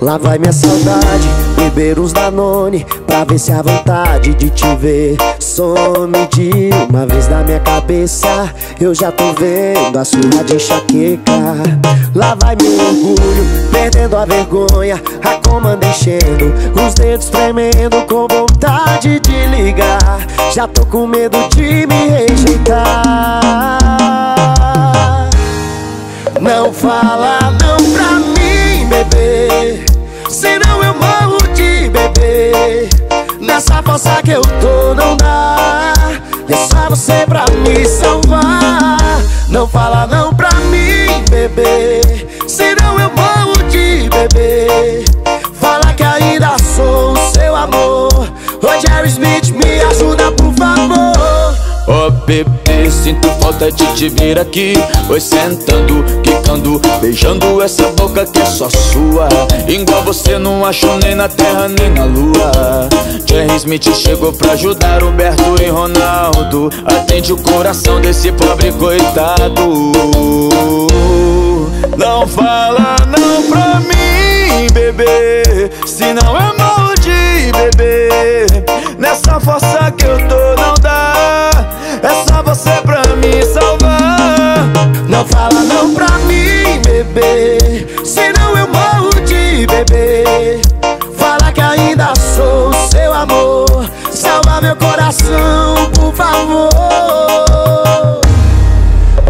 Lá vai minha saudade, beber uns Danone Pra ver se a vontade de te ver. Some de uma vez na minha cabeça Eu já tô vendo a sua de enxaqueca. Lá vai meu orgulho, perdendo a vergonha A comanda enchendo, os dedos tremendo Com vontade de ligar. Já tô com medo de me rejeitar. Não fala não Senão eu morro de beber. Nessa força que eu tô não dá. É só você pra me salvar. Não fala não pra mim, bebê. Senão eu morro de beber. Fala que ainda sou o seu amor. Jerry Smith, me ajuda por favor. Oh, bebê, sinto falta de te ver aqui Oi sentando, quicando, beijando essa boca que é só sua. Igual você não achou nem na terra nem na lua. Jerry Smith chegou pra ajudar Humberto e Ronaldo. Atende o coração desse pobre coitado. Não fala não pra mim, bebê Senão eu morro de bebê Nessa força que eu Fala que ainda sou seu amor. Salva meu coração, por favor.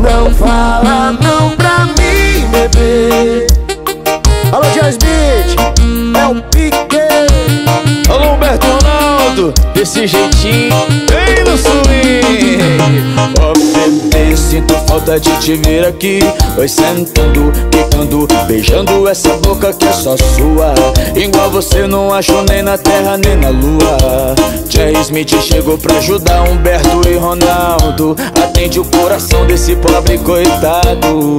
Não fala não pra mim, bebê. Alô, Jasmine, é o Pique Alô, Humberto Ronaldo, desse jeitinho Vem no swing Oh, bebê, sinto falta de te ver aqui. Oi sentando, quicando, beijando essa boca que é só sua. Igual você não achou nem na terra nem na lua. Jerry Smith chegou pra ajudar Humberto e Ronaldo. Atende o coração desse pobre coitado.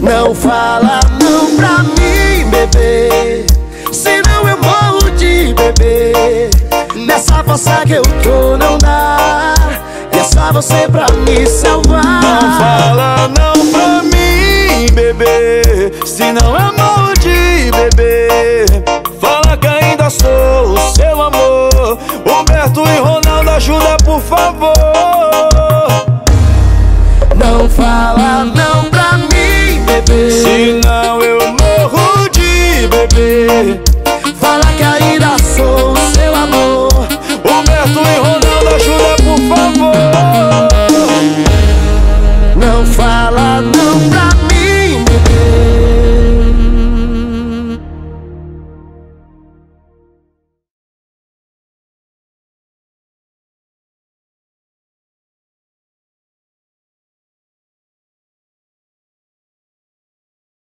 Não fala não pra mim, bebê. Senão eu morro de bebê. Nessa força que eu tô não dá você pra me salvar. Não fala não pra mim, bebê. Senão eu morro de bebê. Fala que ainda sou o seu amor. Humberto e Ronaldo ajuda por favor